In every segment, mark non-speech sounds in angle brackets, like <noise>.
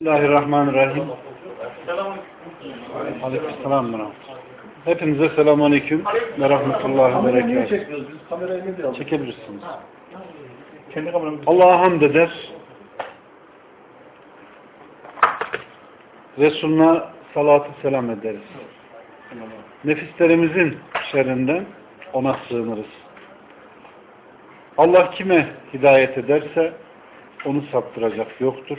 Bismillahirrahmanirrahim. Aleykümselam ve Hepinize selamun aleyküm ve rahmetullahi ve berekatuhu. Çekebilirsiniz. Allah'a hamd eder. Resulüne salatı selam ederiz. Nefislerimizin şerrinden ona sığınırız. Allah kime hidayet ederse onu saptıracak yoktur.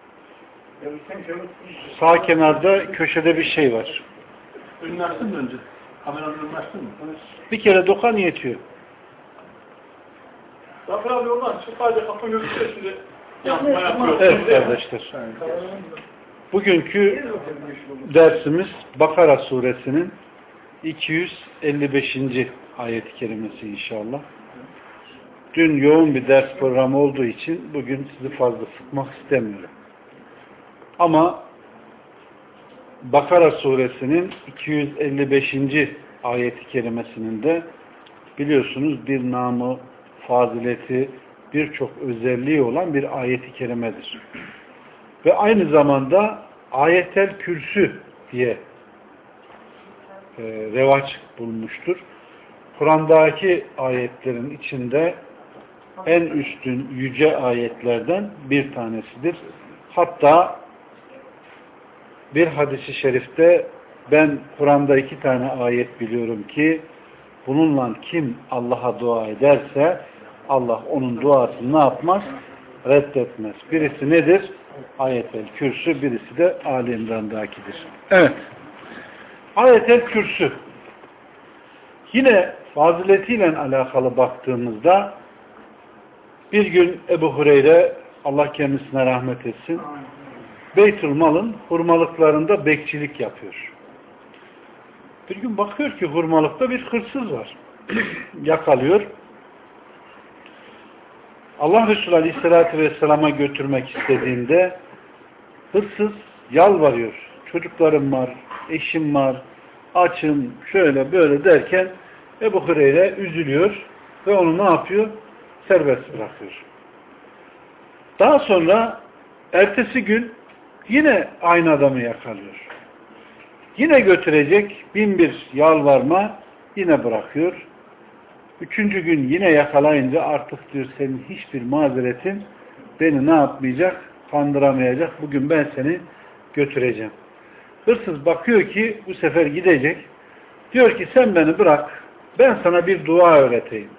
Sağ kenarda köşede bir şey var. Önünü açtın mı önce? Kameranın önünü açtın mı? Bir kere dokan yetiyor. Zafer abi olmaz. Şu sadece kapı gözüküyor şimdi. Yapma yapıyor. Evet kardeşler. Bugünkü dersimiz Bakara suresinin 255. ayet-i kerimesi inşallah. Dün yoğun bir ders programı olduğu için bugün sizi fazla sıkmak istemiyorum. Ama Bakara suresinin 255. ayeti kerimesinin de biliyorsunuz bir namı, fazileti, birçok özelliği olan bir ayeti kerimedir. Ve aynı zamanda ayetel kürsü diye e, revaç bulmuştur. Kur'an'daki ayetlerin içinde en üstün yüce ayetlerden bir tanesidir. Hatta bir hadisi şerifte ben Kur'an'da iki tane ayet biliyorum ki bununla kim Allah'a dua ederse Allah onun duasını ne yapmaz? Reddetmez. Birisi nedir? Ayetel Kürsü, birisi de Ali İmran'dakidir. Evet. Ayetel Kürsü. Yine faziletiyle alakalı baktığımızda bir gün Ebu Hureyre Allah kendisine rahmet etsin Beytül Mal'ın hurmalıklarında bekçilik yapıyor. Bir gün bakıyor ki hurmalıkta bir hırsız var. <clears throat> Yakalıyor. Allah Resulü Aleyhisselatü Vesselam'a götürmek istediğinde hırsız yalvarıyor. Çocuklarım var, eşim var, açım, şöyle böyle derken Ebu Hureyre üzülüyor ve onu ne yapıyor? Serbest bırakıyor. Daha sonra ertesi gün Yine aynı adamı yakalıyor. Yine götürecek bin bir yalvarma yine bırakıyor. Üçüncü gün yine yakalayınca artık diyor senin hiçbir mazeretin beni ne yapmayacak? Kandıramayacak. Bugün ben seni götüreceğim. Hırsız bakıyor ki bu sefer gidecek. Diyor ki sen beni bırak. Ben sana bir dua öğreteyim.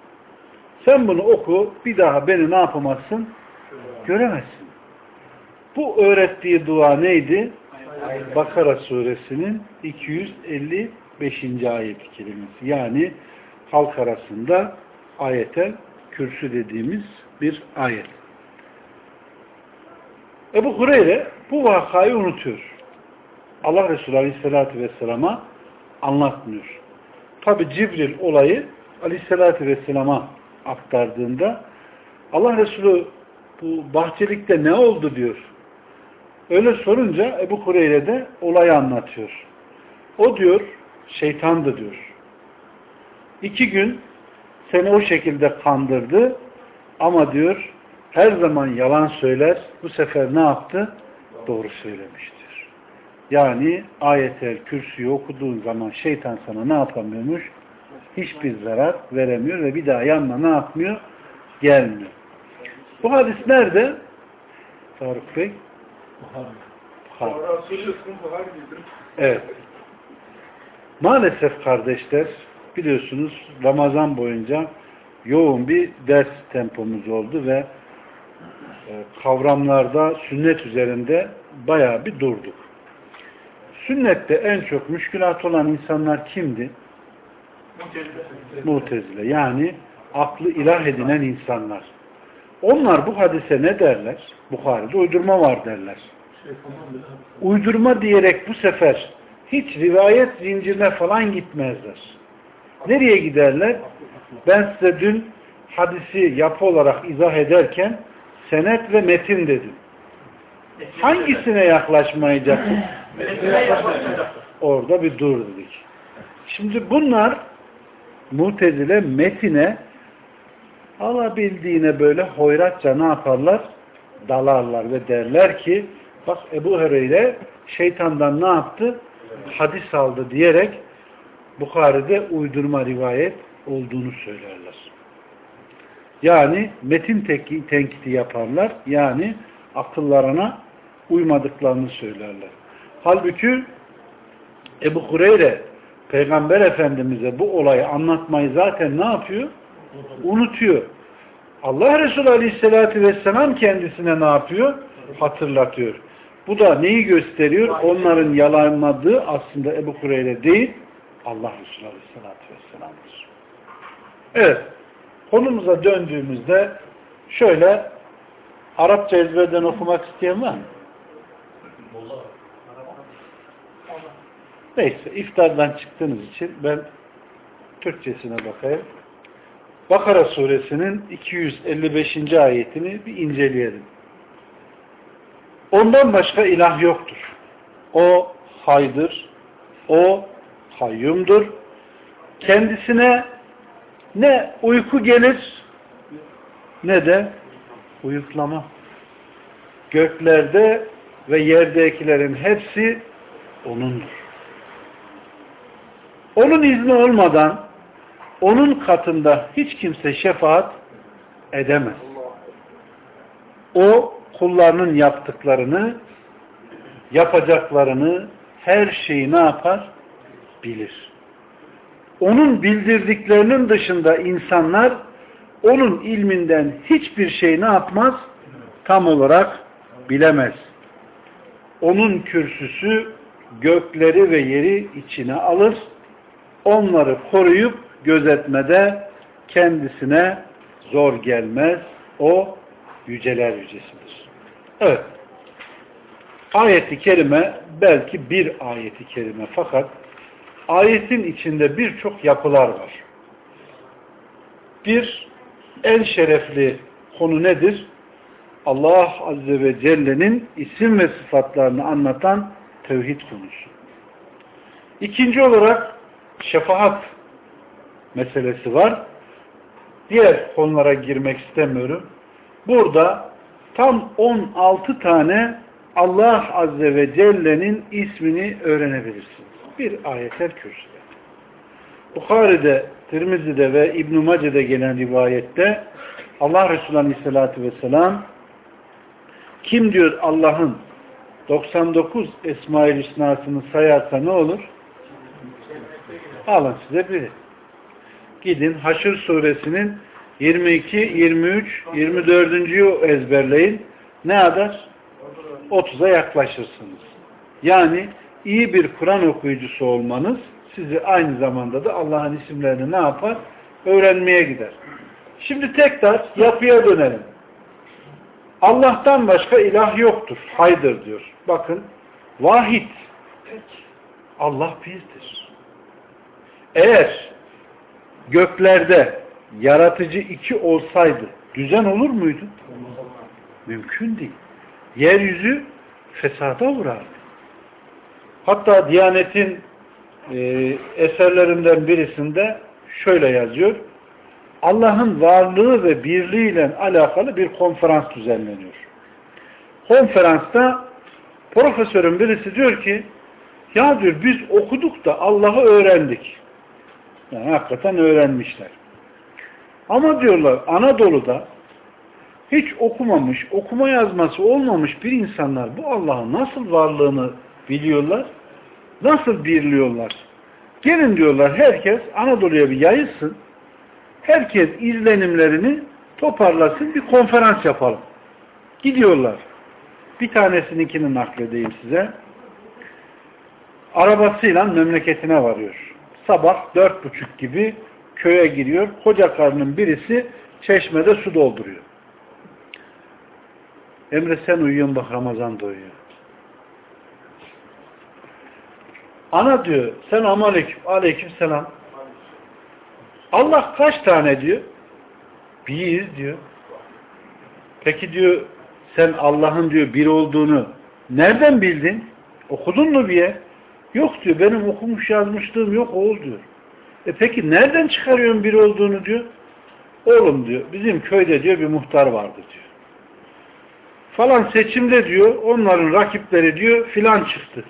Sen bunu oku. Bir daha beni ne yapamazsın? Göremezsin. Bu öğrettiği dua neydi? Bakara suresinin 255. ayet-i kerimesi. Yani halk arasında ayete kürsü dediğimiz bir ayet. Ebu Hureyre bu vakayı unutuyor. Allah Resulü Aleyhisselatü Vesselam'a anlatmıyor. Tabi Cibril olayı Aleyhisselatü Vesselam'a aktardığında Allah Resulü bu bahçelikte ne oldu diyor. Öyle sorunca Ebu Hureyre de olayı anlatıyor. O diyor, şeytandı diyor. İki gün seni o şekilde kandırdı ama diyor her zaman yalan söyler. Bu sefer ne yaptı? Doğru söylemiştir. Yani ayetel kürsüyü okuduğun zaman şeytan sana ne yapamıyormuş? Hiçbir zarar veremiyor ve bir daha yanına ne yapmıyor? Gelmiyor. Bu hadis nerede? Faruk Bey? Evet. Maalesef kardeşler biliyorsunuz Ramazan boyunca yoğun bir ders tempomuz oldu ve e, kavramlarda sünnet üzerinde bayağı bir durduk. Sünnette en çok müşkülat olan insanlar kimdi? Mutezile. Yani aklı ilah edinen insanlar. Onlar bu hadise ne derler? Bukhari'de uydurma var derler. Uydurma diyerek bu sefer hiç rivayet zincirine falan gitmezler. Nereye giderler? Ben size dün hadisi yapı olarak izah ederken senet ve metin dedim. Hangisine yaklaşmayacaksın? Orada bir dur dedik. Şimdi bunlar mutezile metine alabildiğine böyle hoyratça ne yaparlar? Dalarlar ve derler ki bak Ebu Hureyre şeytandan ne yaptı? Hadis aldı diyerek Bukhari'de uydurma rivayet olduğunu söylerler. Yani metin tenkiti yaparlar. Yani akıllarına uymadıklarını söylerler. Halbuki Ebu Hureyre Peygamber Efendimiz'e bu olayı anlatmayı zaten ne yapıyor? Unutuyor. Allah Resulü Aleyhisselatü Vesselam kendisine ne yapıyor? Hatırlatıyor. Bu da neyi gösteriyor? Onların yalanladığı aslında Ebu Hureyre değil, Allah Resulü Aleyhisselatü Vesselam'dır. Evet. Konumuza döndüğümüzde şöyle Arapça ezberden okumak isteyen var mı? Neyse iftardan çıktığınız için ben Türkçesine bakayım. Bakara suresinin 255. ayetini bir inceleyelim. Ondan başka ilah yoktur. O haydır. O kayyumdur. Kendisine ne uyku gelir ne de uyuklama. Göklerde ve yerdekilerin hepsi O'nundur. Onun izni olmadan onun katında hiç kimse şefaat edemez. O kullarının yaptıklarını, yapacaklarını, her şeyi ne yapar? Bilir. Onun bildirdiklerinin dışında insanlar onun ilminden hiçbir şey ne yapmaz? Tam olarak bilemez. Onun kürsüsü gökleri ve yeri içine alır. Onları koruyup gözetmede kendisine zor gelmez. O yüceler yücesidir. Evet. Ayeti kerime belki bir ayeti kerime fakat ayetin içinde birçok yapılar var. Bir en şerefli konu nedir? Allah Azze ve Celle'nin isim ve sıfatlarını anlatan tevhid konusu. İkinci olarak şefaat meselesi var. Diğer konulara girmek istemiyorum. Burada tam 16 tane Allah Azze ve Celle'nin ismini öğrenebilirsiniz. Bir ayetel kürsüde. Bukhari'de, Tirmizi'de ve İbn-i Mace'de gelen rivayette Allah Resulü Aleyhisselatü Vesselam kim diyor Allah'ın 99 Esma-i Hüsna'sını sayarsa ne olur? Alın size biri. Gidin Haşr suresinin 22, 23, 24. ezberleyin. Ne kadar? 30'a yaklaşırsınız. Yani iyi bir Kur'an okuyucusu olmanız sizi aynı zamanda da Allah'ın isimlerini ne yapar? Öğrenmeye gider. Şimdi tekrar yapıya dönelim. Allah'tan başka ilah yoktur. Haydır diyor. Bakın vahid. Allah birdir. Eğer göklerde yaratıcı iki olsaydı düzen olur muydu? Mümkün değil. Yeryüzü fesada uğrardı. Hatta Diyanet'in e, eserlerinden birisinde şöyle yazıyor. Allah'ın varlığı ve birliğiyle alakalı bir konferans düzenleniyor. Konferansta profesörün birisi diyor ki ya diyor biz okuduk da Allah'ı öğrendik. Yani hakikaten öğrenmişler. Ama diyorlar Anadolu'da hiç okumamış, okuma yazması olmamış bir insanlar bu Allah'ın nasıl varlığını biliyorlar, nasıl birliyorlar. Gelin diyorlar herkes Anadolu'ya bir yayılsın, herkes izlenimlerini toparlasın, bir konferans yapalım. Gidiyorlar. Bir tanesininkini nakledeyim size. Arabasıyla memleketine varıyor. Sabah dört buçuk gibi köye giriyor. Koca karının birisi çeşmede su dolduruyor. Emre sen uyuyorsun bak Ramazan doyuyor. Ana diyor selam aleyküm. Aleyküm selam. Allah kaç tane diyor? Bir diyor. Peki diyor sen Allah'ın diyor bir olduğunu nereden bildin? Okudun mu bir yer? Yok diyor benim okumuş yazmışlığım yok oğul diyor. E peki nereden çıkarıyorsun bir olduğunu diyor. Oğlum diyor bizim köyde diyor bir muhtar vardı diyor. Falan seçimde diyor onların rakipleri diyor filan çıktı.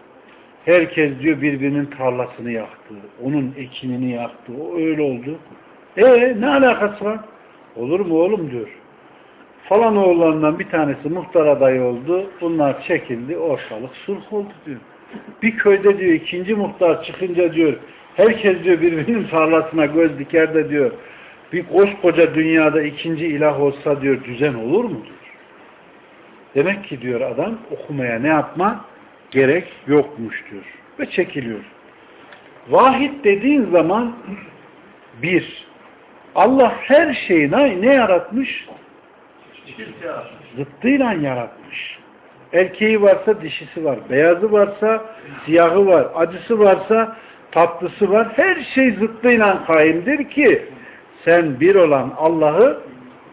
Herkes diyor birbirinin tarlasını yaktı. Onun ekinini yaktı. O öyle oldu. E ne alakası var? Olur mu oğlum diyor. Falan oğullarından bir tanesi muhtar adayı oldu. Bunlar çekildi. Ortalık sulh oldu diyor. Bir köyde diyor ikinci muhtar çıkınca diyor herkes diyor birbirinin tarlasına göz diker de diyor bir koskoca dünyada ikinci ilah olsa diyor düzen olur mu diyor. Demek ki diyor adam okumaya ne yapma gerek yokmuş diyor. Ve çekiliyor. Vahid dediğin zaman bir, Allah her şeyi ne, ne yaratmış? Zıttıyla yaratmış. Erkeği varsa dişisi var. Beyazı varsa siyahı var. Acısı varsa tatlısı var. Her şey zıttıyla kaimdir ki sen bir olan Allah'ı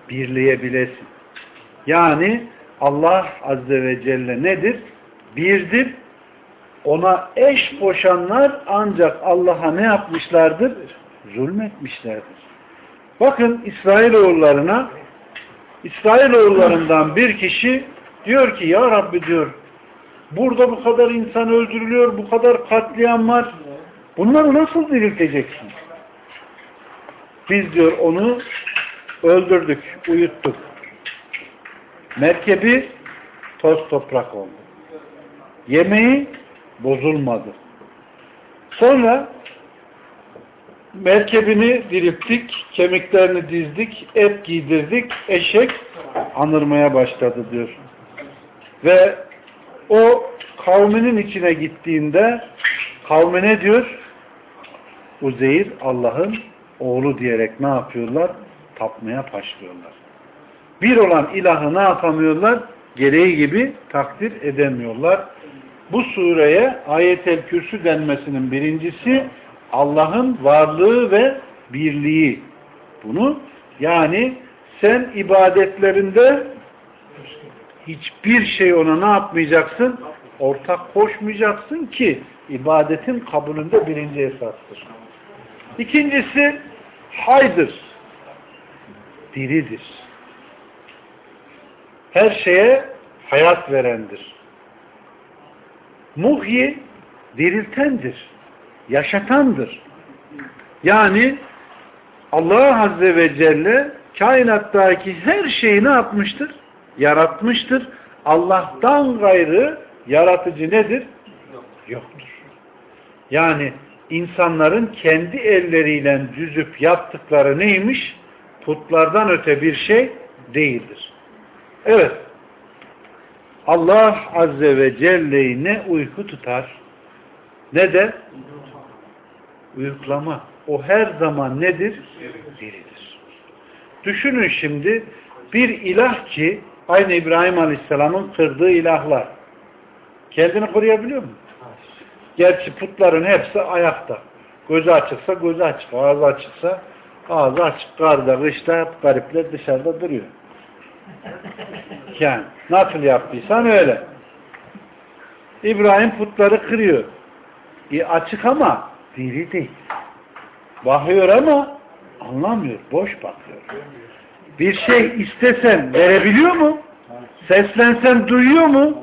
birleyebilesin. Yani Allah Azze ve Celle nedir? Birdir. Ona eş koşanlar ancak Allah'a ne yapmışlardır? Zulmetmişlerdir. Bakın İsrailoğullarına İsrailoğullarından bir kişi diyor ki ya Rabbi diyor burada bu kadar insan öldürülüyor, bu kadar katliam var. Bunları nasıl dirilteceksin? Biz diyor onu öldürdük, uyuttuk. Merkebi toz toprak oldu. Yemeği bozulmadı. Sonra merkebini dirilttik, kemiklerini dizdik, et giydirdik, eşek anırmaya başladı diyor. Ve o kavminin içine gittiğinde kavmine diyor Uzeyr Allah'ın oğlu diyerek ne yapıyorlar? Tapmaya başlıyorlar. Bir olan ilahı ne yapamıyorlar? Gereği gibi takdir edemiyorlar. Bu sureye ayetel kürsü denmesinin birincisi Allah'ın varlığı ve birliği. Bunu yani sen ibadetlerinde hiçbir şey ona ne yapmayacaksın? Ortak koşmayacaksın ki ibadetin kabulünde birinci esastır. İkincisi haydır. Diridir. Her şeye hayat verendir. Muhyi diriltendir. Yaşatandır. Yani Allah Azze ve Celle kainattaki her şeyi ne yapmıştır? Yaratmıştır. Allah'tan gayrı yaratıcı nedir? Yoktur. Yani insanların kendi elleriyle düzüp yaptıkları neymiş? Putlardan öte bir şey değildir. Evet. Allah Azze ve Celle'yi ne uyku tutar ne de uyuklama. O her zaman nedir? Diridir. Düşünün şimdi bir ilah ki aynı İbrahim Aleyhisselam'ın kırdığı ilahlar. Kendini koruyabiliyor mu? Gerçi putların hepsi ayakta. Gözü açıksa gözü açık. Ağzı açıksa ağzı açık. Karda, kışta hep garipler dışarıda duruyor. Yani nasıl yaptıysan öyle. İbrahim putları kırıyor. E, açık ama diri değil. Bakıyor ama anlamıyor. Boş bakıyor. Bir şey istesen verebiliyor mu? Seslensen duyuyor mu?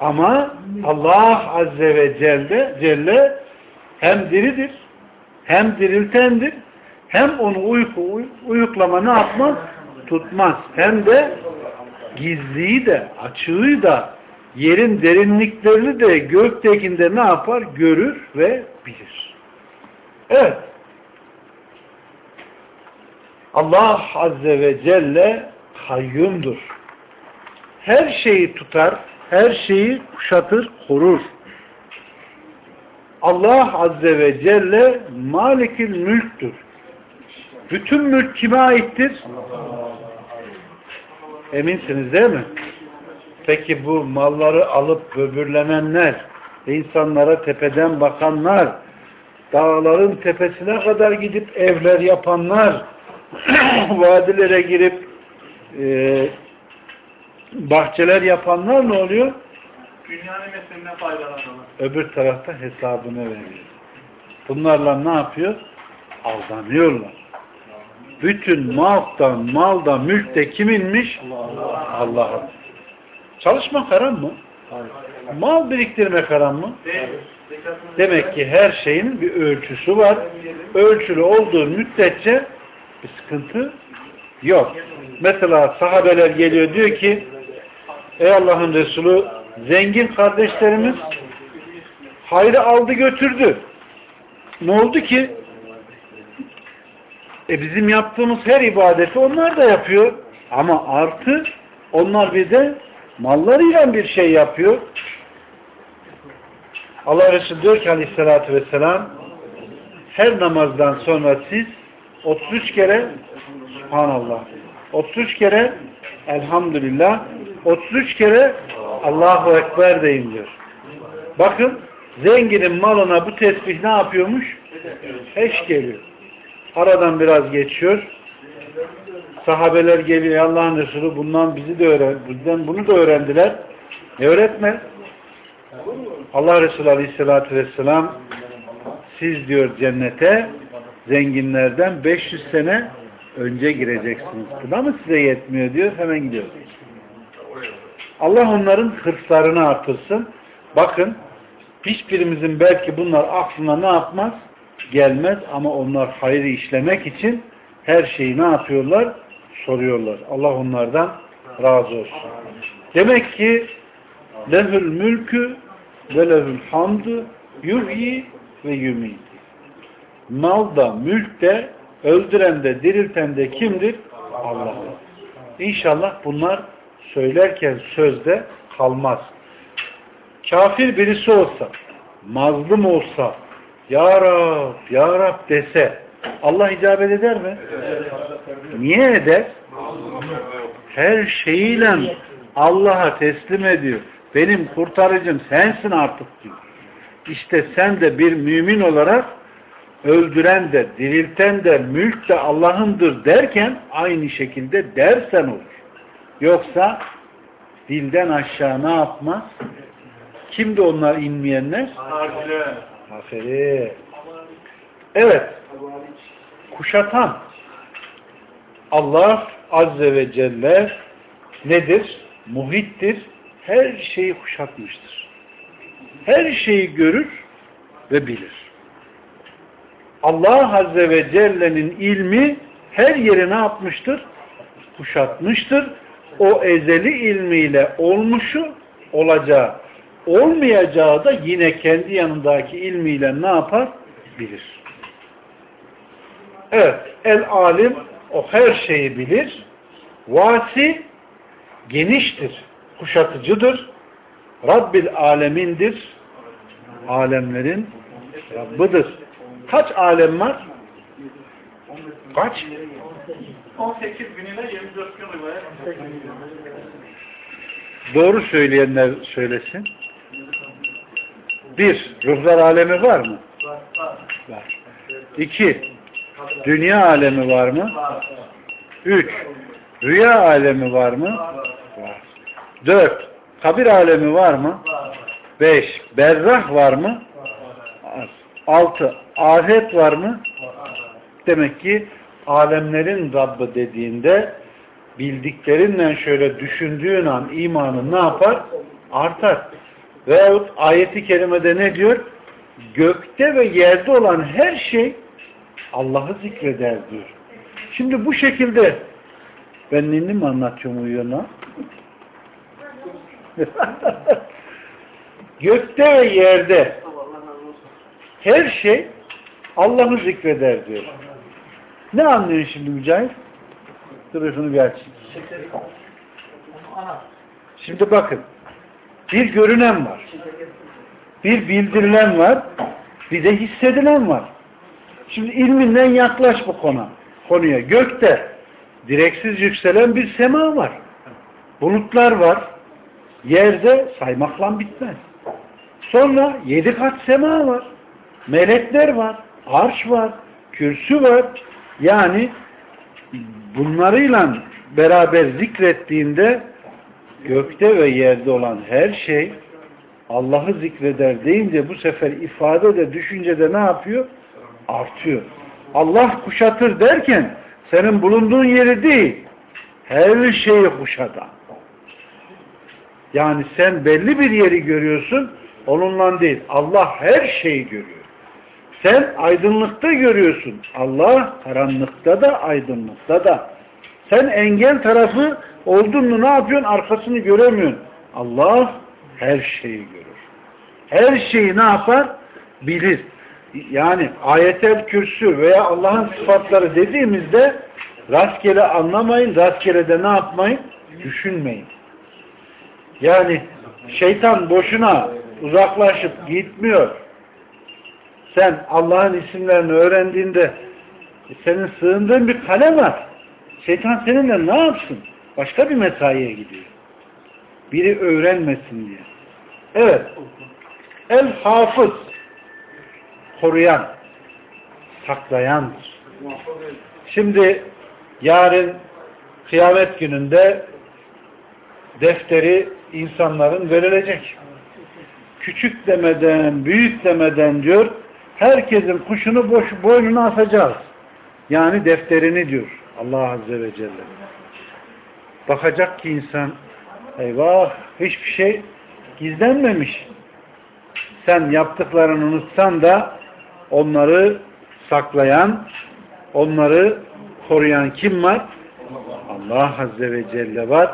Ama Allah Azze ve Celle, Celle hem diridir, hem diriltendir, hem onu uyku, uyuklama ne yapmaz? Tutmaz. Hem de gizliyi de, açığı da, yerin derinliklerini de göktekinde ne yapar? Görür ve bilir. Evet. Allah Azze ve Celle kayyumdur. Her şeyi tutar, her şeyi kuşatır, korur. Allah Azze ve Celle malikil mülktür. Bütün mülk kime aittir? Eminsiniz değil mi? Peki bu malları alıp böbürlenenler insanlara tepeden bakanlar, dağların tepesine kadar gidip evler yapanlar, <clears throat> vadilere girip e, bahçeler yapanlar ne oluyor? Dünya nimetinden faydalananlar. Öbür tarafta hesabını veriyor. Bunlarla ne yapıyor? Aldanıyorlar. Bütün maldan, malda, mülkte kiminmiş? Allah'a. Çalışmak haram mı? Mal biriktirmek haram mı? Demek ki her şeyin bir ölçüsü var. Ölçülü olduğu müddetçe bir sıkıntı yok. Mesela sahabeler geliyor diyor ki Ey Allah'ın Resulü zengin kardeşlerimiz hayrı aldı götürdü. Ne oldu ki? E bizim yaptığımız her ibadeti onlar da yapıyor. Ama artı onlar bir de mallarıyla bir şey yapıyor. Allah Resulü diyor ki aleyhissalatü vesselam her namazdan sonra siz 33 kere Subhanallah 33 kere Elhamdülillah 33 kere Allahu Ekber deyin diyor. Bakın zenginin malına bu tesbih ne yapıyormuş? Eş geliyor. Aradan biraz geçiyor. Sahabeler geliyor Allah'ın Resulü bundan bizi de öğren, bizden bunu da öğrendiler. Ne öğretme? Allah Resulü Aleyhisselatü Vesselam siz diyor cennete zenginlerden 500 sene önce gireceksiniz. Buna mı size yetmiyor diyor. Hemen gidiyor. Allah onların hırslarını artırsın. Bakın hiçbirimizin belki bunlar aklına ne yapmaz? Gelmez ama onlar hayrı işlemek için her şeyi ne yapıyorlar? Soruyorlar. Allah onlardan razı olsun. Demek ki lehül mülkü ve lehül hamdü yuhyi ve yumit. Mal da, mülk de, öldüren de, dirilten de kimdir? Allah. İnşallah bunlar söylerken sözde kalmaz. Kafir birisi olsa, mazlum olsa, Ya Rab, Ya Rab dese, Allah icabet eder mi? Niye eder? Her şeyiyle Allah'a teslim ediyor. Benim kurtarıcım sensin artık diyor. İşte sen de bir mümin olarak öldüren de, dirilten de, mülk de Allah'ındır derken aynı şekilde dersen olur. Yoksa dilden aşağı ne yapmaz? Kimdi onlar inmeyenler? Aferin. Evet. Kuşatan Allah Azze ve Celle nedir? Muhittir. Her şeyi kuşatmıştır. Her şeyi görür ve bilir. Allah Azze ve Celle'nin ilmi her yeri ne yapmıştır? Kuşatmıştır. O ezeli ilmiyle olmuşu olacağı, olmayacağı da yine kendi yanındaki ilmiyle ne yapar? Bilir. Evet, el alim o her şeyi bilir. Vasi geniştir, kuşatıcıdır. Rabbil alemindir. Alemlerin Rabbıdır. Kaç alem var? Kaç? 18 bin ile 24 gün rivayet. Doğru söyleyenler söylesin. Bir, ruhlar alemi var mı? Var. İki, dünya alemi var mı? Üç, rüya alemi var mı? Var. Dört, kabir alemi var mı? Beş, berrah var mı? Var. Altı, ahiret var mı? Demek ki alemlerin Rabbı dediğinde bildiklerinden şöyle düşündüğün an imanın ne yapar? Artar. Veyahut ayeti kerimede ne diyor? Gökte ve yerde olan her şey Allah'ı zikreder diyor. Şimdi bu şekilde ben ninni mi anlatıyorum uyuyorlar? <laughs> Gökte ve yerde her şey Allah'ı zikreder diyor. Ne anlıyorsun şimdi Mücahit? Dur şunu bir aç. Şimdi bakın. Bir görünen var. Bir bildirilen var. Bir de hissedilen var. Şimdi ilminden yaklaş bu konu. Konuya. Gökte direksiz yükselen bir sema var. Bulutlar var. Yerde saymakla bitmez. Sonra yedi kat sema var. Melekler var. Arş var. Kürsü var. Yani bunlarıyla beraber zikrettiğinde gökte ve yerde olan her şey Allah'ı zikreder deyince bu sefer ifade de düşüncede ne yapıyor? Artıyor. Allah kuşatır derken senin bulunduğun yeri değil, her şeyi kuşatan. Yani sen belli bir yeri görüyorsun, onunla değil. Allah her şeyi görüyor. Sen aydınlıkta görüyorsun. Allah karanlıkta da aydınlıkta da. Sen engel tarafı oldun mu ne yapıyorsun? Arkasını göremiyorsun. Allah her şeyi görür. Her şeyi ne yapar? Bilir. Yani ayetel kürsü veya Allah'ın sıfatları dediğimizde rastgele anlamayın, rastgele de ne yapmayın? Düşünmeyin. Yani şeytan boşuna uzaklaşıp gitmiyor. Sen Allah'ın isimlerini öğrendiğinde senin sığındığın bir kale var. Şeytan seninle ne yapsın? Başka bir mesaiye gidiyor. Biri öğrenmesin diye. Evet. El hafız koruyan, saklayandır. Şimdi yarın kıyamet gününde defteri insanların verilecek. Küçük demeden, büyük demeden diyor, herkesin kuşunu boş, boynuna asacağız. Yani defterini diyor Allah Azze ve Celle. Bakacak ki insan, eyvah hiçbir şey gizlenmemiş. Sen yaptıklarını unutsan da onları saklayan, onları koruyan kim var? Allah Azze ve Celle var.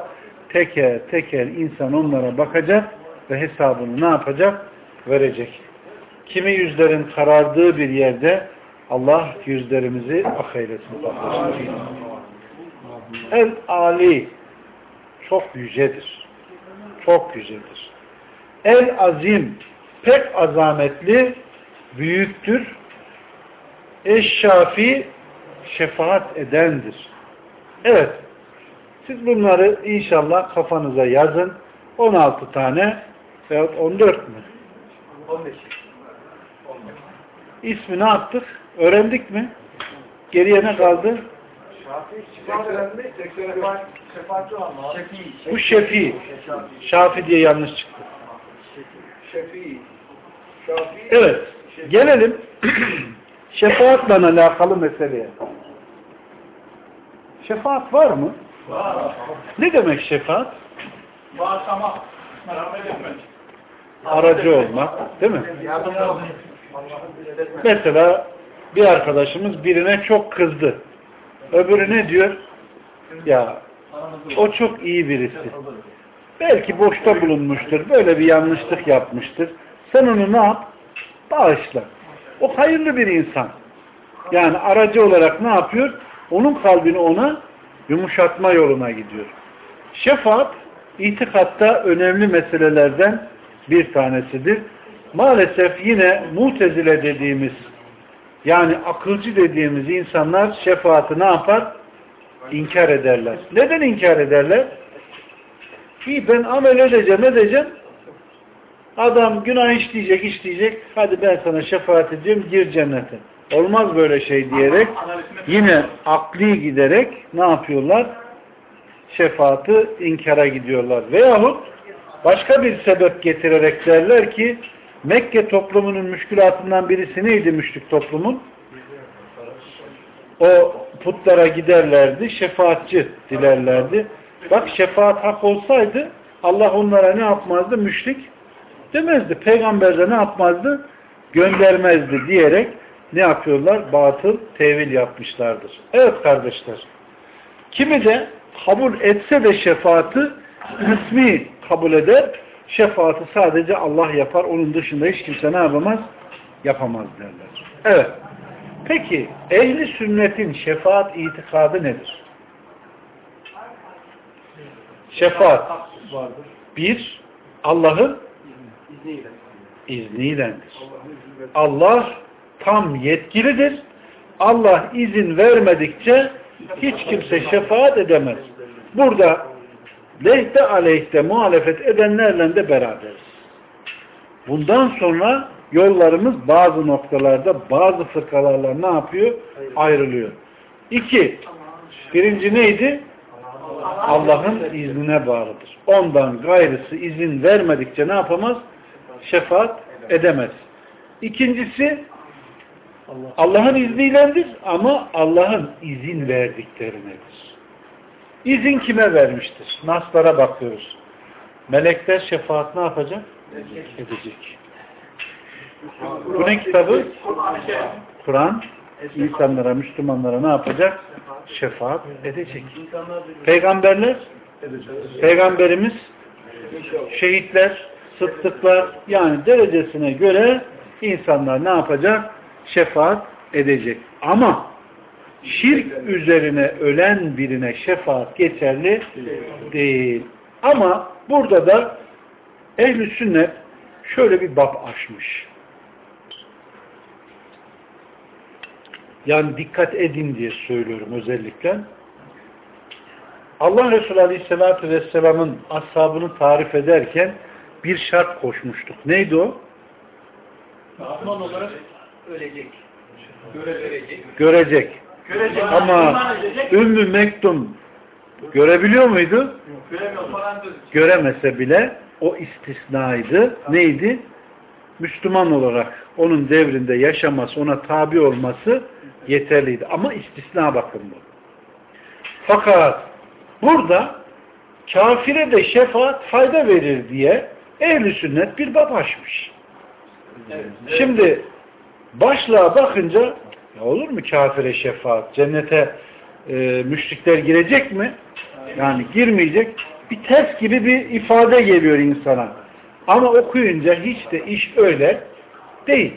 Teker teker insan onlara bakacak ve hesabını ne yapacak? Verecek. Kimi yüzlerin karardığı bir yerde Allah yüzlerimizi ak eylesin. El Ali çok yücedir. Çok yücedir. El azim pek azametli, büyüktür. Eşşafi şefaat edendir. Evet. Siz bunları inşallah kafanıza yazın. 16 tane veyahut 14 mü? 15. İsmi ne yaptık? Öğrendik mi? Geriye ne kaldı? Bu Şefi. Şafi diye yanlış çıktı. Şefii. Şafii. Evet. Gelelim <clears throat> şefaatle alakalı meseleye. Şefaat var mı? Var. Ne demek şefaat? Bağışlamak. Rahmet etmek. Aracı olmak. Değil mi? Yardımcı olmak. Mesela bir arkadaşımız birine çok kızdı. Öbürü ne diyor? Ya o çok iyi birisi. Belki boşta bulunmuştur. Böyle bir yanlışlık yapmıştır. Sen onu ne yap? Bağışla. O hayırlı bir insan. Yani aracı olarak ne yapıyor? Onun kalbini ona yumuşatma yoluna gidiyor. Şefaat, itikatta önemli meselelerden bir tanesidir. Maalesef yine mutezile dediğimiz yani akılcı dediğimiz insanlar şefaati ne yapar? İnkar ederler. Neden inkar ederler? İyi ben amel edeceğim edeceğim. Adam günah işleyecek işleyecek. Hadi ben sana şefaat ediyorum gir cennete. Olmaz böyle şey diyerek yine akli giderek ne yapıyorlar? Şefaati inkara gidiyorlar. Veyahut başka bir sebep getirerek derler ki Mekke toplumunun müşkülatından birisi neydi müşrik toplumun? O putlara giderlerdi, şefaatçi dilerlerdi. Bak şefaat hak olsaydı Allah onlara ne yapmazdı? Müşrik demezdi. Peygamber de ne yapmazdı? Göndermezdi diyerek ne yapıyorlar? Batıl tevil yapmışlardır. Evet kardeşler. Kimi de kabul etse de şefaati kısmi kabul eder. Şefaati sadece Allah yapar. Onun dışında hiç kimse ne yapamaz? Yapamaz derler. Evet. Peki ehli sünnetin şefaat itikadı nedir? Şefaat bir Allah'ın İzniyle. izniylendir. Allah tam yetkilidir. Allah izin vermedikçe hiç kimse şefaat edemez. Burada lehte aleyhte muhalefet edenlerle de beraberiz. Bundan sonra yollarımız bazı noktalarda bazı fırkalarla ne yapıyor? Ayrılıyor. İki, birinci neydi? Allah'ın iznine bağlıdır. Ondan gayrısı izin vermedikçe ne yapamaz? Şefaat edemez. İkincisi Allah'ın izniyledir ama Allah'ın izin verdiklerinedir. İzin kime vermiştir? Naslara bakıyoruz. Melekler şefaat ne yapacak? Edecek. Bu ne kitabı? Kur'an insanlara, Müslümanlara ne yapacak? Şefaat edecek. Peygamberler, peygamberimiz, şehitler, sıddıklar yani derecesine göre insanlar ne yapacak? Şefaat edecek. Ama şirk üzerine ölen birine şefaat geçerli değil. Ama burada da ehl sünnet şöyle bir bab açmış. Yani dikkat edin diye söylüyorum özellikle. Allah Resulü Aleyhisselatü Vesselam'ın ashabını tarif ederken bir şart koşmuştuk. Neydi o? Müslüman olarak ölecek. Görecek. Görecek. Görecek. Ama. Ümmü Mektum görebiliyor muydu? Göremese bile o istisnaydı. Neydi? Müslüman olarak onun devrinde yaşaması, ona tabi olması yeterliydi. Ama istisna bakın bu. Fakat burada kafire de şefaat fayda verir diye ehli sünnet bir bab açmış. Şimdi başlığa bakınca ya olur mu kafire şefaat? Cennete e, müşrikler girecek mi? Yani girmeyecek. Bir ters gibi bir ifade geliyor insana. Ama okuyunca hiç de iş öyle değil.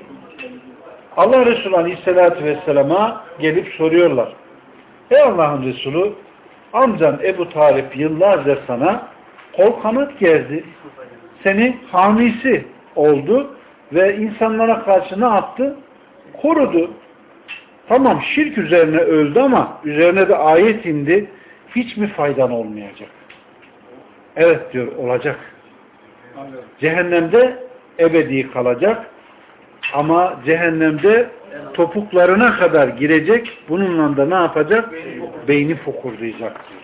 Allah Resulü Aleyhisselatü Vesselam'a gelip soruyorlar. Ey Allah'ın Resulü amcan Ebu Talip yıllarca sana kol kanat gerdi. Seni hamisi oldu ve insanlara karşı ne yaptı? Korudu. Tamam şirk üzerine öldü ama üzerine de ayet indi. Hiç mi faydan olmayacak? Evet diyor olacak. Cehennemde ebedi kalacak. Ama cehennemde topuklarına kadar girecek. Bununla da ne yapacak? Beyni fokurdayacak diyor.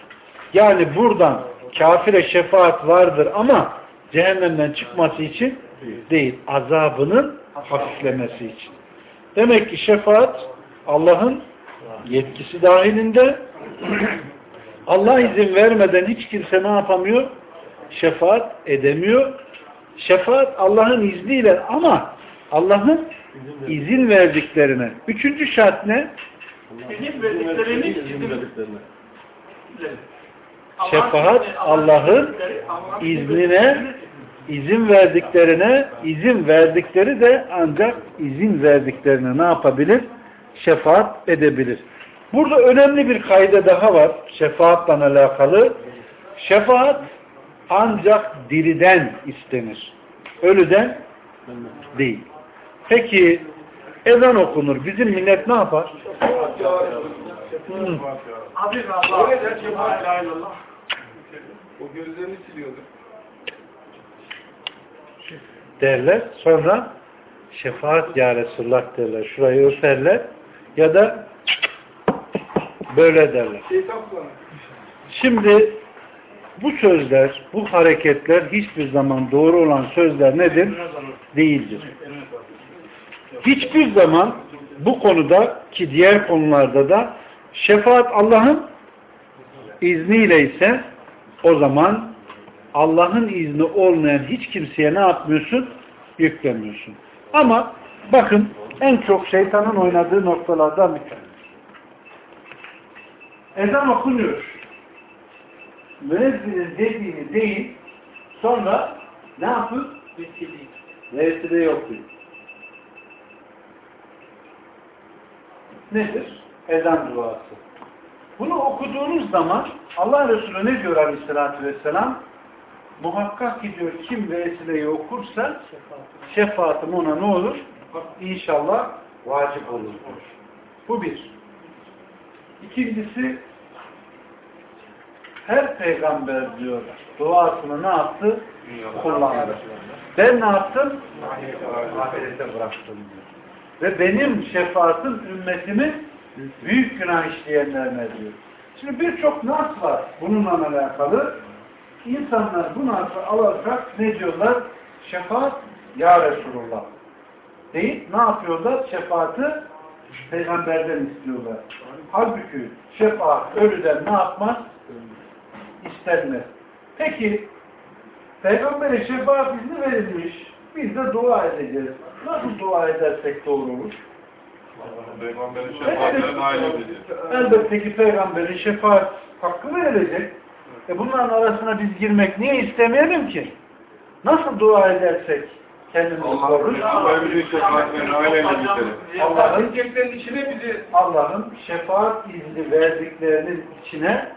Yani buradan kafire şefaat vardır ama cehennemden çıkması için değil. Azabının hafiflemesi için. Demek ki şefaat Allah'ın yetkisi dahilinde <clears throat> Allah izin vermeden hiç kimse ne yapamıyor? Şefaat edemiyor. Şefaat Allah'ın izniyle ama Allah'ın izin verdiklerine. Üçüncü şart ne? İzin verdiklerini izin Şefaat Allah'ın iznine izin verdiklerine izin verdikleri de ancak izin verdiklerine ne yapabilir? Şefaat edebilir. Burada önemli bir kayda daha var şefaatla alakalı. Şefaat ancak diriden istenir. Ölüden değil. Peki ezan okunur. Bizim millet ne yapar? Hmm. Derler. Sonra şefaat ya Resulullah derler. Şurayı öperler. Ya da böyle derler. Şimdi bu sözler, bu hareketler hiçbir zaman doğru olan sözler nedir? Değildir. Hiçbir zaman bu konuda ki diğer konularda da şefaat Allah'ın izniyle ise o zaman Allah'ın izni olmayan hiç kimseye ne yapmıyorsun? Yüklemiyorsun. Ama bakın en çok şeytanın oynadığı noktalardan bir tanesi. Ezan okunuyor. Müezzinin dediğini değil, sonra ne yapıyor? Vesile. Vesile yok diyor. Nedir? Ezan duası. Bunu okuduğunuz zaman Allah Resulü ne diyor aleyhissalatü vesselam? Muhakkak ki diyor kim vesileyi okursa şefaatim ona ne olur? İnşallah vacip olur. Bu bir. İkincisi her peygamber diyor duasını ne yaptı? Kullandı. Ben ne yaptım? Ahirete bıraktım diyor. Ve benim şefaatim ümmetimi büyük günah işleyenlerine diyor. Şimdi birçok nas var bununla alakalı. İnsanlar bu nası alırsak ne diyorlar? Şefaat ya Resulullah. Deyip ne yapıyorlar? Şefaati peygamberden istiyorlar. Halbuki şefaat ölüden ne yapmaz? İstenmez. Peki peygambere şefaat izni verilmiş. Biz de dua edeceğiz. Nasıl dua edersek doğru olur? Peygamberin şefaatine nail edeceğiz. Elbette ki peygamberin şefaat hakkı verilecek. E bunların arasına biz girmek niye istemeyelim ki? Nasıl dua edersek kendimizi koruruz? Peygamberin şefaatine nail edeceğiz. Allah'ın Erkeklerin içine bizi Allah'ın şefaat izni verdiklerinin içine.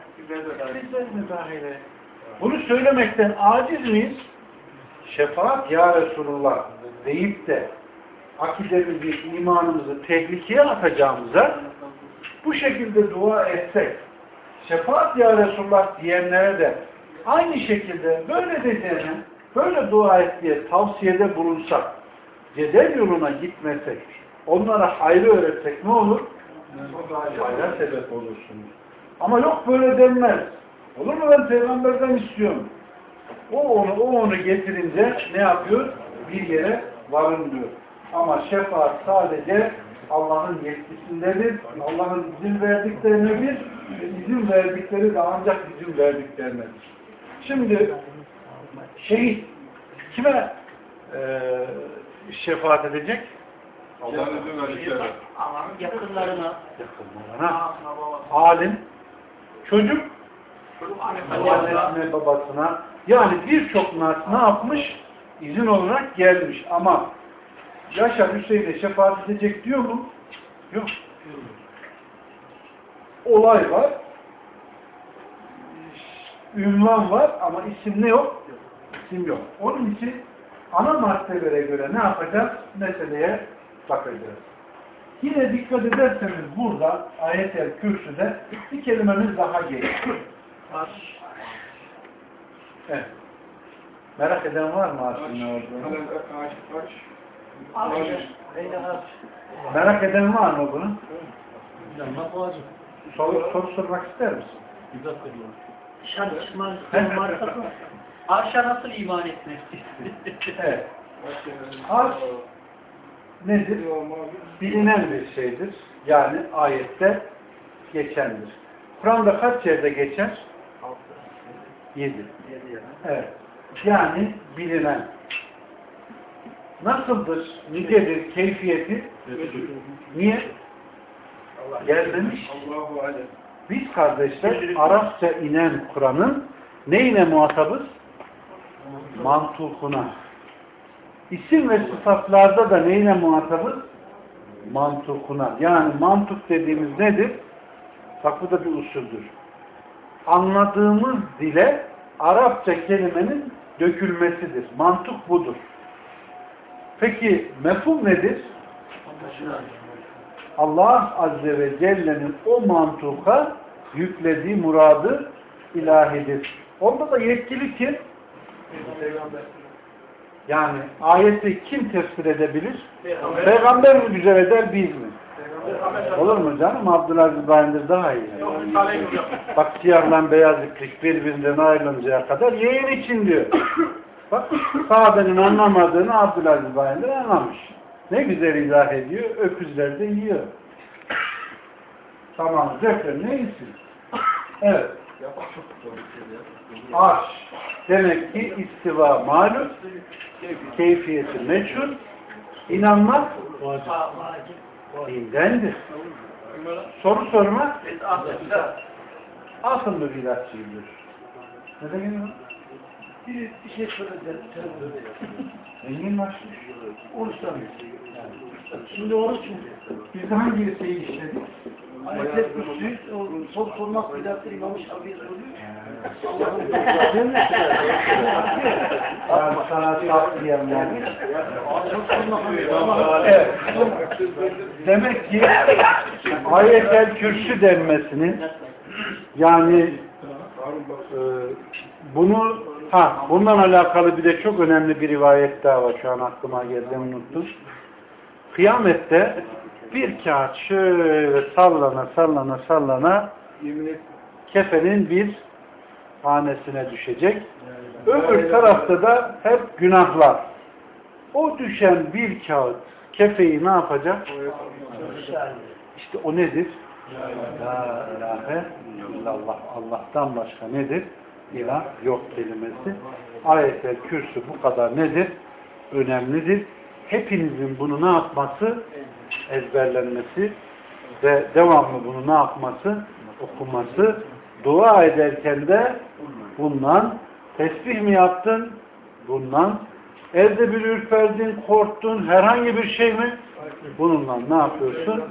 Bunu söylemekten aciz miyiz? Şefaat ya Resulullah deyip de akidemizi, imanımızı tehlikeye atacağımıza bu şekilde dua etsek, şefaat ya Resulullah diyenlere de aynı şekilde böyle diyeceğine, böyle dua et diye tavsiyede bulunsak, cedel yoluna gitmesek, onlara hayrı öğretsek ne olur? Hayra sebep olursunuz. Ama yok böyle denmez. Olur mu ben peygamberden istiyorum. O onu, o onu getirince ne yapıyor? Bir yere varın diyor. Ama şefaat sadece Allah'ın yetkisindedir. Allah'ın izin verdiklerinedir. Ve izin verdikleri de ancak izin verdiklerinedir. Şimdi şehit kime e, şefaat edecek? Allah'ın izin verdikleri. yakınlarına Yakınlarına. Alim, çocuk, annesine, babasına. Yani birçok nas ne yapmış? İzin olarak gelmiş. Ama Yaşar Hüseyin'e şefaat edecek diyor mu? Yok. Olay var. Ünvan var ama isim ne yok? İsim yok. Onun için ana maddelere göre ne yapacağız? Meseleye bakacağız. Yine dikkat ederseniz burada ayet-el kürsüde bir kelimemiz daha geliyor. Evet. Merak eden var mı aslında olduğunu? Merak eden var mı bunu? Soru, soru sormak ister misin? Şartışma <laughs> markası Arşa nasıl iman etmek? Evet. Arş nedir? Bilinen bir şeydir. Yani ayette geçendir. Kur'an'da kaç yerde geçer? Yedi. Evet. Yani bilinen. Nasıldır? Nicedir? Keyfiyeti? Niye? Gelmemiş. Biz kardeşler Arapça inen Kur'an'ın neyine muhatabız? Mantukuna. İsim ve sıfatlarda da neyine muhatabız? Mantukuna. Yani mantuk dediğimiz nedir? Bak bu da bir usuldür. Anladığımız dile Arapça kelimenin dökülmesidir. Mantuk budur. Peki mefhum nedir? Allah Azze ve Celle'nin o mantuka yüklediği muradı ilahidir. Onda da yetkili kim? Yani ayeti kim tefsir edebilir? Peygamber mi güzel eder biz mi? Olur mu canım? Abdülaziz Bayındır daha iyi. Bak siyahla beyaz iplik birbirinden ayrılıncaya kadar yayın için diyor. Bak sahabenin anlamadığını Abdülaziz Bayındır anlamış. Ne güzel izah ediyor. Öküzler de yiyor. Tamam. Zefir ne iyisin? Evet. Arş. Demek ki istiva malum. Keyfiyeti meçhul. İnanmak dindendir. Soru sormak asıl bir bidatçıydır. Neden geliyor? Bir, bir şey söyleyeceğim. Engin başlıyor. Oruçtan Şimdi oruç mu? Biz hangi liseyi işledik? Ayet Kutsu'yu soru sormak bidatır İmam-ı Şafii'ye soruyor. Ben sana. Evet. Evet. Demek ki ayetel kürsü denmesinin yani bunu ha bundan alakalı bir de çok önemli bir rivayet daha var. Şu an aklıma geldi unuttum. Kıyamette bir kağıt şöyle sallana sallana sallana kefenin bir hanesine düşecek. Öbür tarafta da hep günahlar. O düşen bir kağıt kefeyi ne yapacak? İşte o nedir? La ilahe illallah. Allah'tan başka nedir? İlah yok kelimesi. Ayet-el kürsü bu kadar nedir? Önemlidir. Hepinizin bunu ne yapması? Ezberlenmesi ve devamlı bunu ne yapması? Okuması. Dua ederken de bundan tesbih mi yaptın? Bundan evde bir ürperdin, korktun, herhangi bir şey mi? Bununla ne yapıyorsun?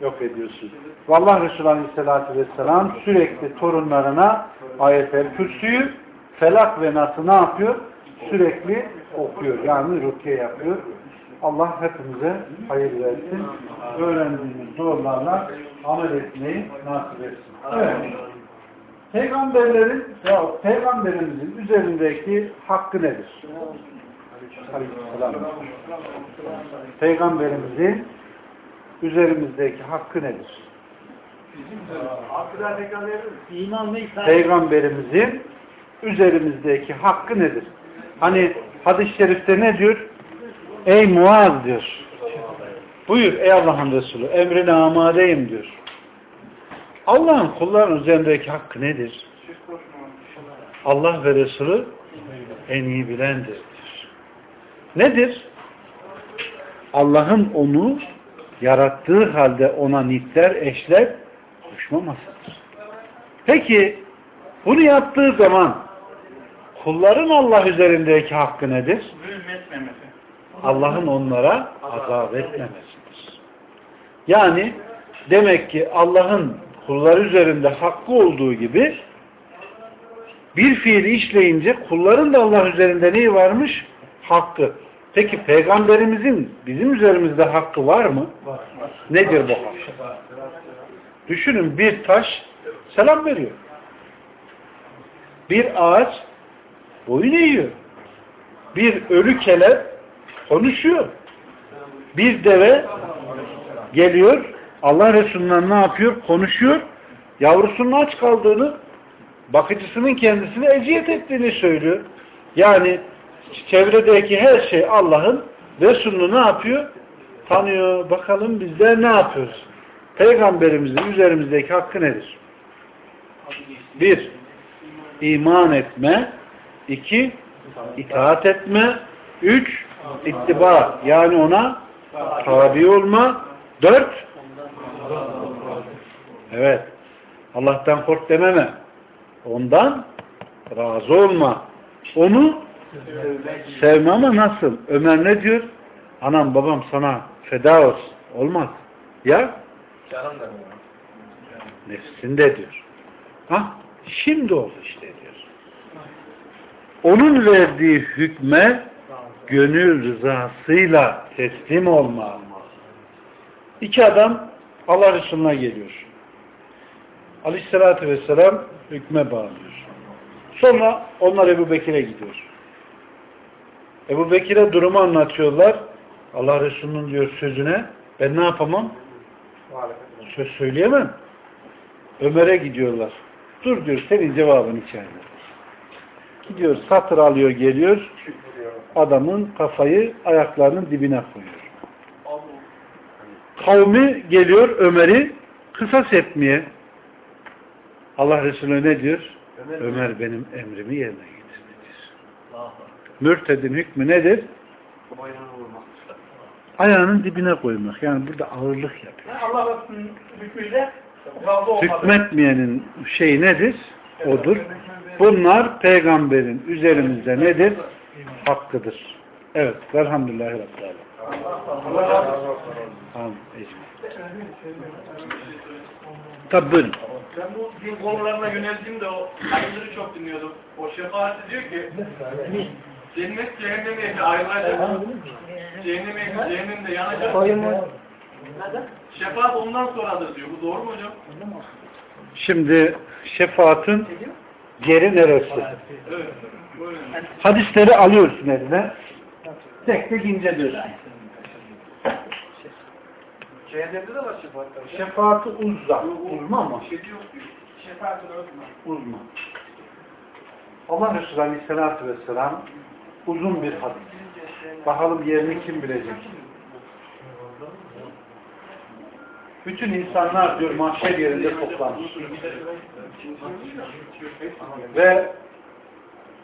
Yok ediyorsun. Vallahi Resulü Aleyhisselatü Vesselam sürekli torunlarına ayet-el kürsüyü felak ve nasıl ne yapıyor? Sürekli okuyor. Yani rukiye yapıyor. Allah hepimize hayır versin. Öğrendiğimiz doğrularla amel etmeyi nasip etsin. Evet. Peygamberlerin ya peygamberimizin üzerindeki hakkı nedir? Peygamberimizin üzerimizdeki hakkı nedir? Peygamberimizin üzerimizdeki hakkı nedir? Hani hadis-i şerifte ne diyor? Ey Muaz diyor. Buyur ey Allah'ın Resulü emrine amadeyim diyor. Allah'ın kulların üzerindeki hakkı nedir? Allah ve Resulü en iyi bilendir. Nedir? Allah'ın onu yarattığı halde ona nitler, eşler koşmamasıdır. Peki bunu yaptığı zaman kulların Allah üzerindeki hakkı nedir? Zulmetmemesi. Allah'ın onlara azap etmemesidir. Yani demek ki Allah'ın kulları üzerinde hakkı olduğu gibi bir fiili işleyince kulların da Allah üzerinde neyi varmış? Hakkı. Peki peygamberimizin bizim üzerimizde hakkı var mı? Nedir bu hak? Düşünün bir taş selam veriyor. Bir ağaç boyun eğiyor. Bir ölü kelep konuşuyor. Bir deve geliyor Allah Resulü'nden ne yapıyor? Konuşuyor. Yavrusunun aç kaldığını bakıcısının kendisine eziyet ettiğini söylüyor. Yani çevredeki her şey Allah'ın Resulünü ne yapıyor? Tanıyor. Bakalım bizler ne yapıyoruz? Peygamberimizin üzerimizdeki hakkı nedir? Bir, iman etme. iki itaat etme. Üç, ittiba. Yani ona tabi olma. Dört, evet. Allah'tan kork dememe. Ondan razı olma. Onu sevme ama nasıl? Ömer ne diyor? Anam babam sana feda olsun. Olmaz. Ya? Nefsinde diyor. Ha? Şimdi oldu işte diyor. Onun verdiği hükme gönül rızasıyla teslim olma. İki adam Allah Resulü'ne geliyor. Aleyhissalatü vesselam hükme bağlıyor. Sonra onlar Ebu Bekir'e gidiyor. Ebu Bekir'e durumu anlatıyorlar. Allah Resulü'nün diyor sözüne ben ne yapamam? Söz söyleyemem. Ömer'e gidiyorlar. Dur diyor senin cevabın içeride. Gidiyor satır alıyor geliyor. Adamın kafayı ayaklarının dibine koyuyor. Kavmi geliyor Ömer'i kısas etmeye. Allah Resulü ne diyor? Ömer benim emrimi yerine getirmedir. Mürtedin hükmü nedir? Ayağının dibine koymak. Yani burada ağırlık yapıyor. Allah Resulü'nün hükmüyle. Hükmetmeyenin şeyi nedir? Odur. Bunlar peygamberin üzerimizde nedir? Hakkıdır. Evet. Velhamdülillahi Rabbil Alemin. Tabi buyurun. Ben bu din konularına yöneldiğimde o hayırları çok dinliyordum. O şefaatçi diyor ki cennet cehennem ehli ayrılacak. Cehennem ehli cehennemde yanacak. Şefaat ondan sonradır diyor. Bu doğru mu hocam? Şimdi şefaatin Yeri neresi? Hadisleri alıyorsun eline. Tek tek inceliyorsun. Cehennemde de var şefaat. Şefaati uzza. Uzma mı? Şey. Şefaatini özme. Uzma. Allah Resulü Aleyhisselatü Vesselam uzun bir hadis. Bakalım yerini kim bilecek? Bütün insanlar diyor mahşer yerinde toplanmış. Ve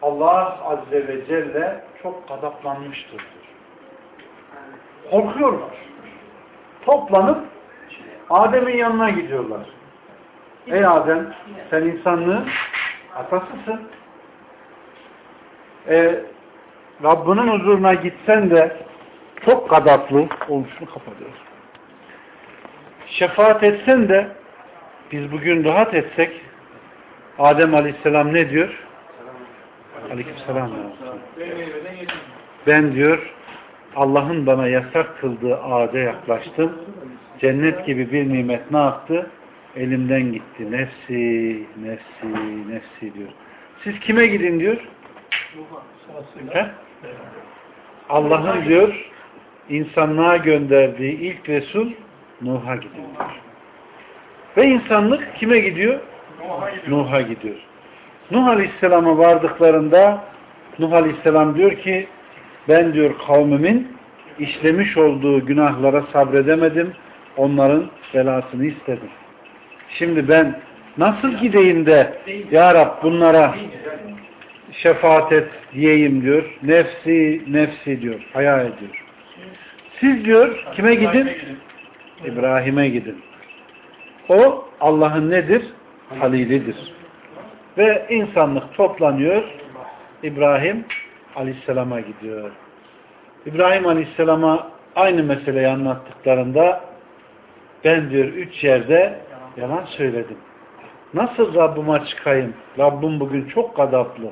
Allah Azze ve Celle çok gadaplanmıştır. Korkuyorlar. Toplanıp Adem'in yanına gidiyorlar. Ey Adem sen insanlığın atasısın. Ee, Rabbinin huzuruna gitsen de çok gadaplı olmuşunu kapatıyoruz. Şefaat etsen de biz bugün rahat etsek Adem Aleyhisselam ne diyor? Aleykümselam. Ben diyor Allah'ın bana yasak kıldığı ağaca yaklaştım. Cennet gibi bir nimet ne yaptı? Elimden gitti. Nefsi, nefsi, nefsi diyor. Siz kime gidin diyor? Allah'ın diyor insanlığa gönderdiği ilk Resul Nuh'a gidin diyor. Ve insanlık kime gidiyor? Nuh'a gidiyor. Nuh'a gidiyor. Nuh Aleyhisselam'a vardıklarında Nuh Aleyhisselam diyor ki ben diyor kavmimin işlemiş olduğu günahlara sabredemedim. Onların belasını istedim. Şimdi ben nasıl gideyim de Ya Rab bunlara şefaat et diyeyim diyor. Nefsi, nefsi diyor. Hayal ediyor. Siz diyor kime gidin? İbrahim'e gidin. O Allah'ın nedir? Halilidir. Ve insanlık toplanıyor. İbrahim Aleyhisselam'a gidiyor. İbrahim Aleyhisselam'a aynı meseleyi anlattıklarında ben diyor üç yerde yalan söyledim. Nasıl Rabbime çıkayım? Rabbim bugün çok gadaplı.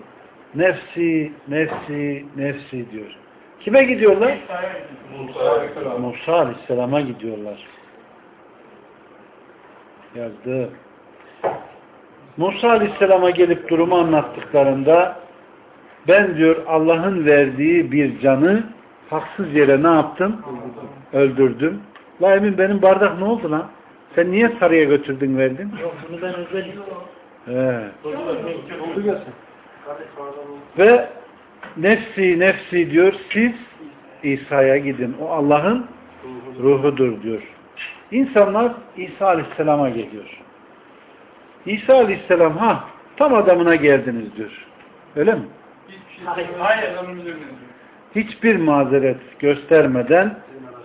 Nefsi, nefsi, nefsi diyor. Kime gidiyorlar? Musa Aleyhisselam'a gidiyorlar. Yazdı. Musa Aleyhisselam'a gelip durumu anlattıklarında ben diyor Allah'ın verdiği bir canı haksız yere ne yaptım? Öldürdüm. La emin benim bardak ne oldu lan? Sen niye sarıya götürdün verdin? Yok bunu ben He. Ve nefsi nefsi diyor siz İsa'ya gidin. O Allah'ın ruhudur diyor. İnsanlar İsa Aleyhisselam'a geliyor. İsa Aleyhisselam ha tam adamına geldiniz diyor. Öyle mi? Hiçbir şey. Mazeret göstermeden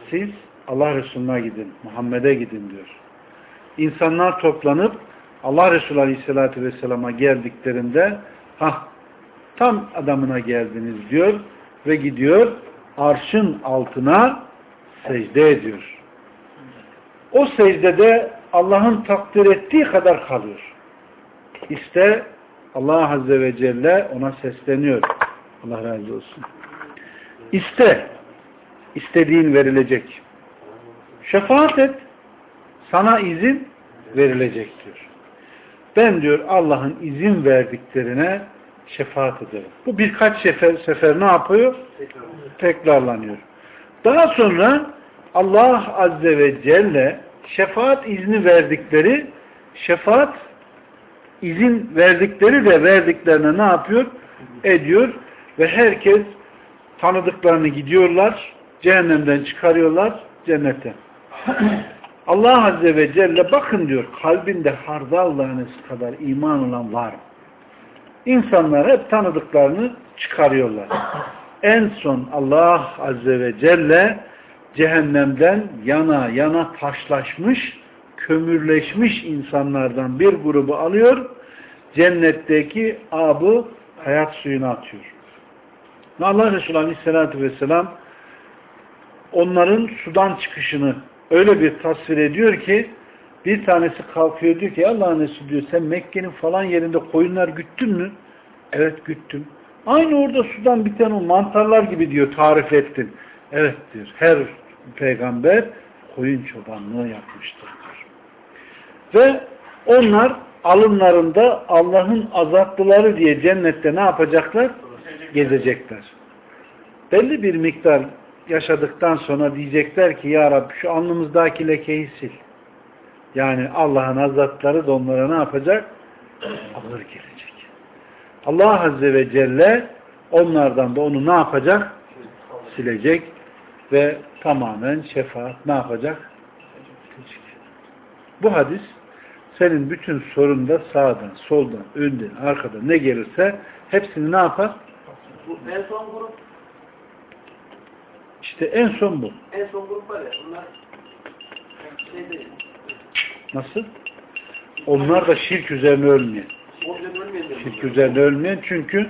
siz Allah Resulü'ne gidin, Muhammed'e gidin diyor. İnsanlar toplanıp Allah Resulü Aleyhisselatü Vesselam'a geldiklerinde ha tam adamına geldiniz diyor ve gidiyor arşın altına secde ediyor. O secdede Allah'ın takdir ettiği kadar kalıyor. İşte Allah Azze ve Celle ona sesleniyor. Allah razı olsun. İste. istediğin verilecek. Şefaat et. Sana izin verilecek diyor. Ben diyor Allah'ın izin verdiklerine şefaat ederim. Bu birkaç sefer, sefer ne yapıyor? Tekrarlanıyor. Daha sonra Allah Azze ve Celle şefaat izni verdikleri şefaat izin verdikleri de verdiklerine ne yapıyor? Ediyor ve herkes tanıdıklarını gidiyorlar, cehennemden çıkarıyorlar, cennete. Allah Azze ve Celle bakın diyor, kalbinde hardal tanesi kadar iman olan var? İnsanlar hep tanıdıklarını çıkarıyorlar. En son Allah Azze ve Celle cehennemden yana yana taşlaşmış, kömürleşmiş insanlardan bir grubu alıyor, cennetteki abı hayat suyuna atıyor. Allah Resulü Aleyhisselatü Vesselam onların sudan çıkışını öyle bir tasvir ediyor ki bir tanesi kalkıyor diyor ki Allah'ın Resulü diyor sen Mekke'nin falan yerinde koyunlar güttün mü? Evet güttüm. Aynı orada sudan biten o mantarlar gibi diyor tarif ettin. Evet diyor. Her peygamber koyun çobanlığı yapmıştır diyor. Ve onlar alınlarında Allah'ın azatlıları diye cennette ne yapacaklar? Gezecekler. Belli bir miktar yaşadıktan sonra diyecekler ki Ya Rabbi şu alnımızdaki lekeyi sil. Yani Allah'ın azatları da onlara ne yapacak? Ağır gelecek. Allah Azze ve Celle onlardan da onu ne yapacak? Silecek ve tamamen şefaat ne yapacak? Bu hadis senin bütün sorunda sağdan, soldan, önden, arkadan ne gelirse hepsini ne yapar? Bu en son grup, İşte en son bu. en son grup var ya, bunlar şey değil. Nasıl? Onlar da şirk üzerine ölmeyen. Şirk üzerine ölmeyen çünkü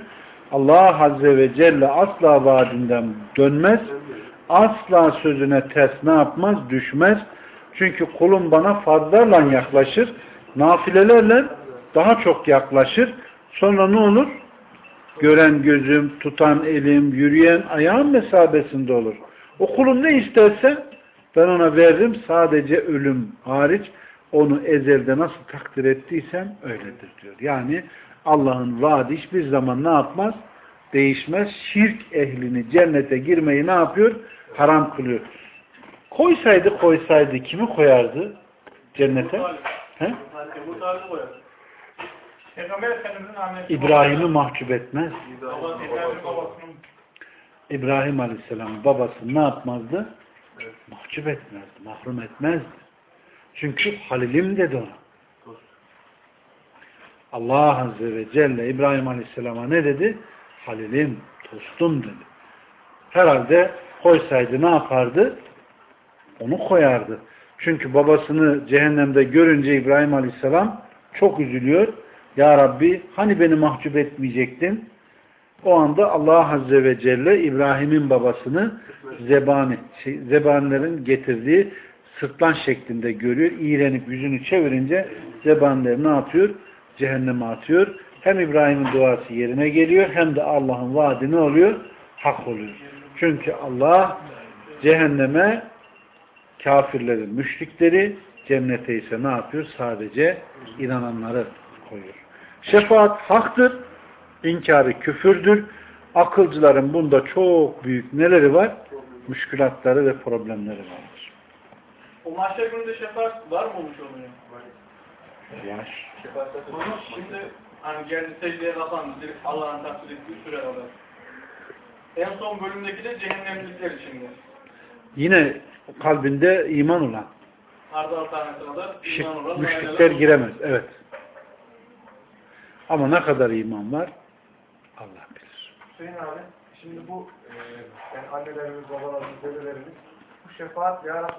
Allah Azze ve Celle asla vaadinden dönmez. Asla sözüne ters ne yapmaz? Düşmez. Çünkü kulum bana fazlarla yaklaşır. Nafilelerle daha çok yaklaşır. Sonra ne olur? Gören gözüm, tutan elim, yürüyen ayağım mesabesinde olur. O kulum ne isterse ben ona veririm. Sadece ölüm hariç onu ezelde nasıl takdir ettiysem öyledir diyor. Yani Allah'ın vaadi hiçbir zaman ne yapmaz? Değişmez. Şirk ehlini cennete girmeyi ne yapıyor? Haram kılıyor. Koysaydı koysaydı kimi koyardı cennete? He? İbrahim'i mahcup etmez. İbrahim Aleyhisselam'ın babası ne yapmazdı? Mahcup etmezdi, mahrum etmezdi. Çünkü Halilim dedi ona. Allah Azze ve Celle İbrahim Aleyhisselam'a ne dedi? Halilim, dostum dedi. Herhalde koysaydı ne yapardı? Onu koyardı. Çünkü babasını cehennemde görünce İbrahim Aleyhisselam çok üzülüyor. Ya Rabbi hani beni mahcup etmeyecektin? O anda Allah Azze ve Celle İbrahim'in babasını zebani, şey, zebanilerin getirdiği sırtlan şeklinde görüyor. İğrenip yüzünü çevirince zebaniler ne yapıyor? Cehenneme atıyor. Hem İbrahim'in duası yerine geliyor hem de Allah'ın vaadi ne oluyor? Hak oluyor. Çünkü Allah cehenneme kafirlerin müşrikleri cennete ise ne yapıyor? Sadece inananları koyuyor. Şefaat haktır. İnkarı küfürdür. Akılcıların bunda çok büyük neleri var? Müşkülatları ve problemleri vardır. O mahşer gününde şefaat var mı olmuş oluyor? Yaş. Şimdi hani geldi secdeye kapandı. Direkt Allah'ın takdir ettiği süre kadar. En son bölümdeki de cehennemlikler içinde. Yine kalbinde iman olan. Arda tanesine kadar Şirk, iman olan müşrikler giremez. Evet. Ama ne kadar iman var? Allah bilir. Hüseyin abi, şimdi bu e, yani annelerimiz, babalarımız, dedelerimiz bu şefaat ya